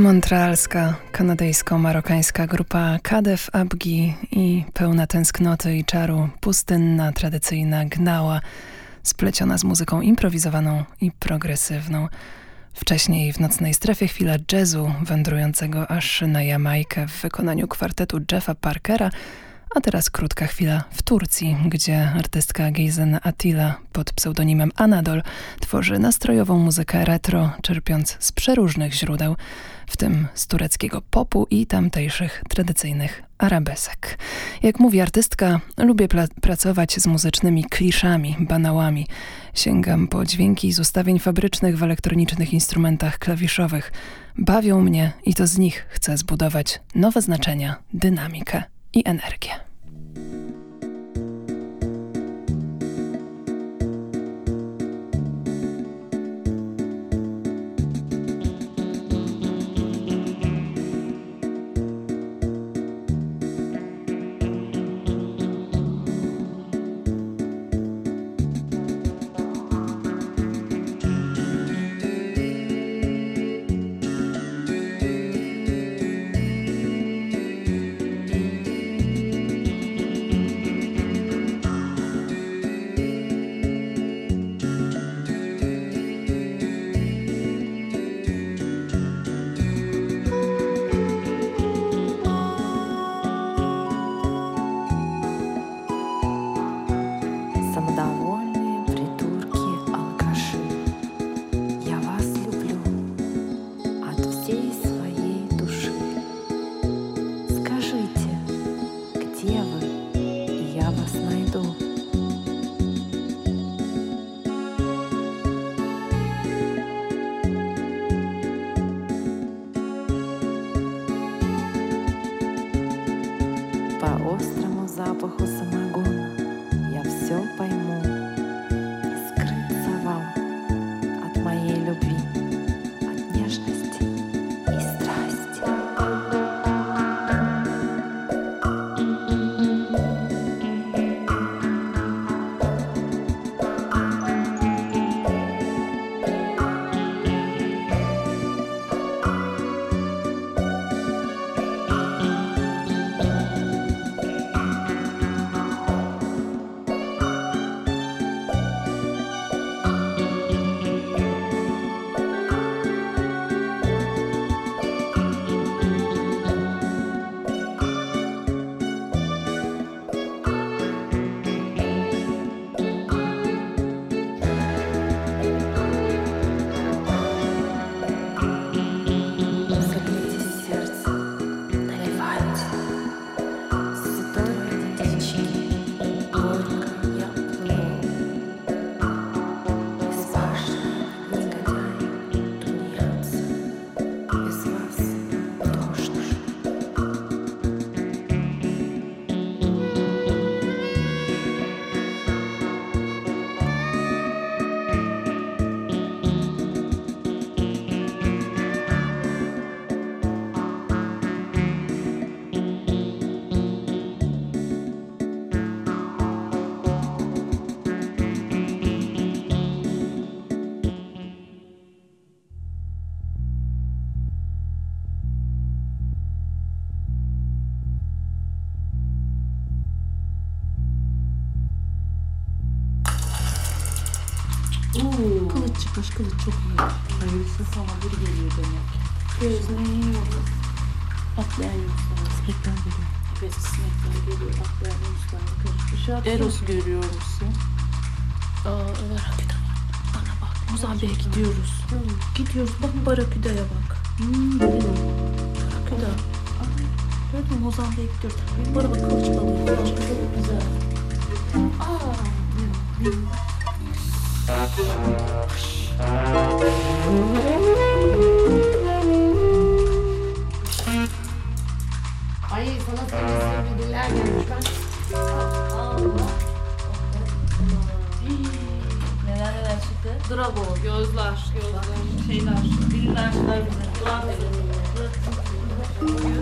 Montrealska, kanadyjsko-marokańska grupa Kadef Abgi i pełna tęsknoty i czaru pustynna, tradycyjna gnała, spleciona z muzyką improwizowaną i progresywną. Wcześniej w nocnej strefie chwila jazzu wędrującego aż na Jamajkę w wykonaniu kwartetu Jeffa Parkera, a teraz krótka chwila w Turcji, gdzie artystka Gizen Attila pod pseudonimem Anadol tworzy nastrojową muzykę retro, czerpiąc z przeróżnych źródeł w tym z tureckiego popu i tamtejszych tradycyjnych arabesek. Jak mówi artystka, lubię pracować z muzycznymi kliszami, banałami. Sięgam po dźwięki z ustawień fabrycznych w elektronicznych instrumentach klawiszowych. Bawią mnie i to z nich chcę zbudować nowe znaczenia, dynamikę i energię. Çok iyi. Hayırlısı sana bir geliyor demek. Gözüne yiyorlar. Atlayan yunuslar. Sinekler geliyor. Evet sinekler geliyor. Atlayan yunuslar. Karışmış. Eros görüyor musun? Aa, Baraküda var. Bana bak. Mozambi'ye gidiyoruz. Gidiyoruz. Bak Baraküda'ya bak. Hmm, Baraküda. Gördün mü Mozambi'ye gidiyoruz. Bana bak kılıç balığı. Kılıç balığı güzel. Aa. Ay sana sevgili sevgililer gelmiş ben. Allah. Neler neler çıktı? Drago, gözler, gözler, şeyler, diller, duran Thank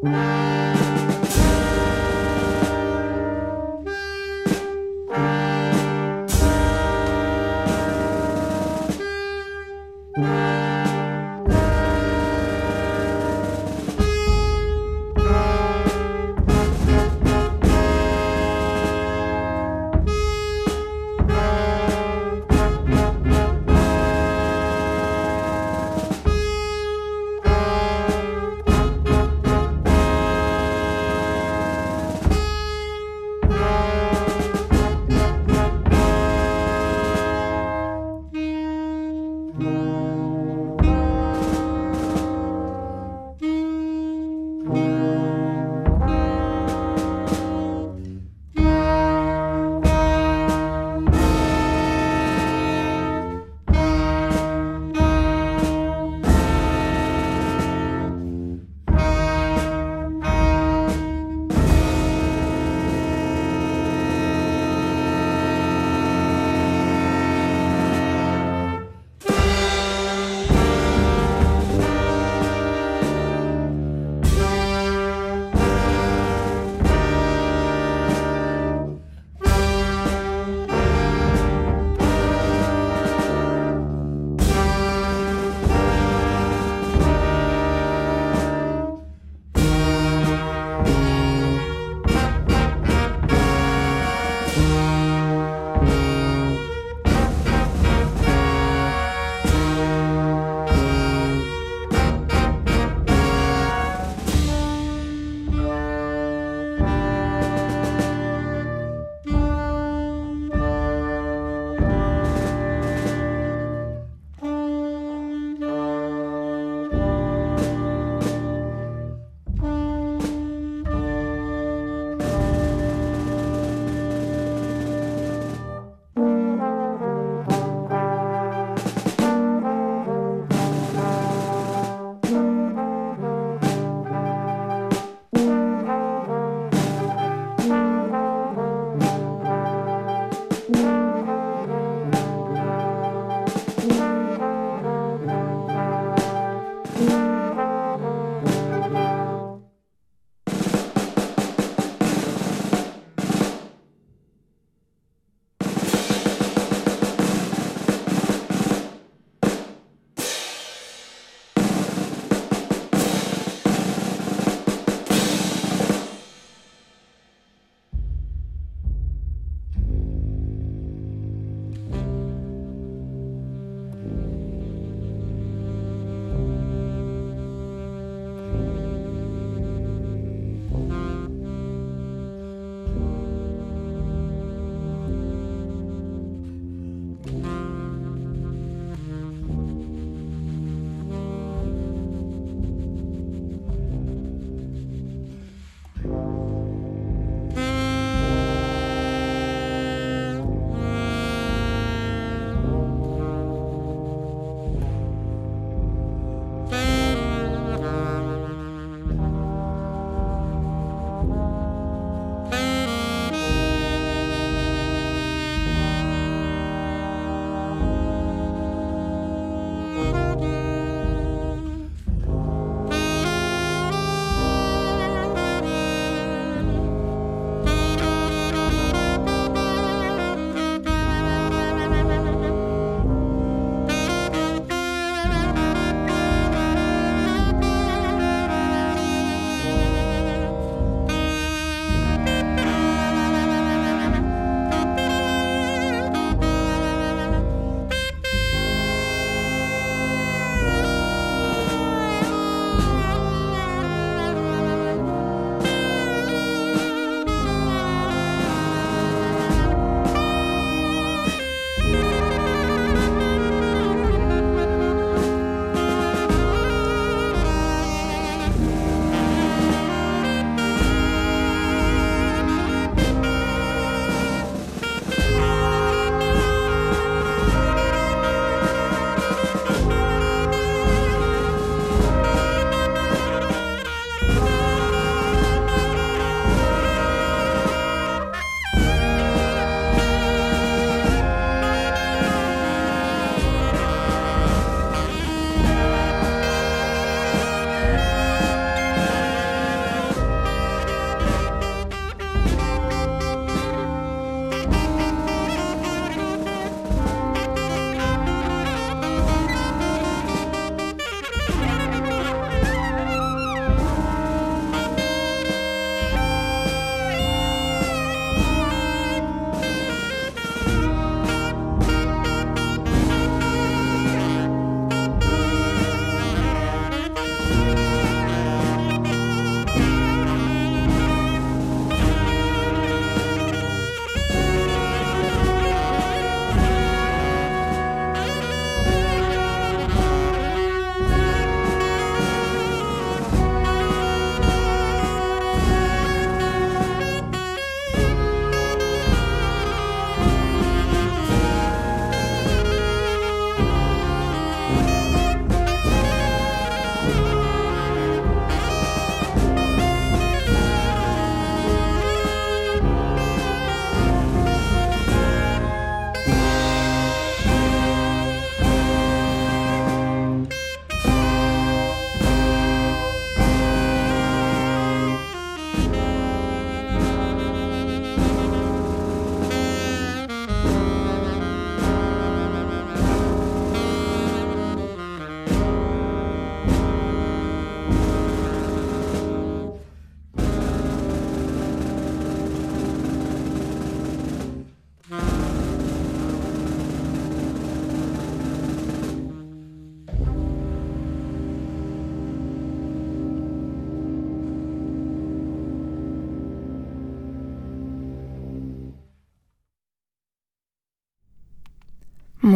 Música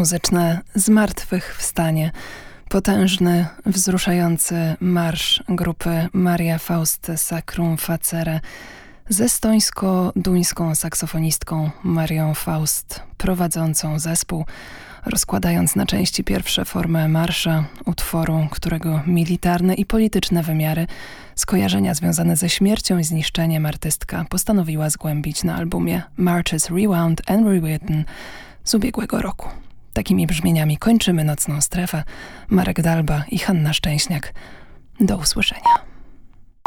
muzyczne Zmartwychwstanie. Potężny, wzruszający marsz grupy Maria Faust Sacrum Facere z estońsko-duńską saksofonistką Marią Faust, prowadzącą zespół, rozkładając na części pierwsze formę marsza, utworu, którego militarne i polityczne wymiary, skojarzenia związane ze śmiercią i zniszczeniem artystka postanowiła zgłębić na albumie Marches Rewound and Rewritten z ubiegłego roku. Takimi brzmieniami kończymy nocną strefę. Marek Dalba i Hanna Szczęśniak. Do usłyszenia.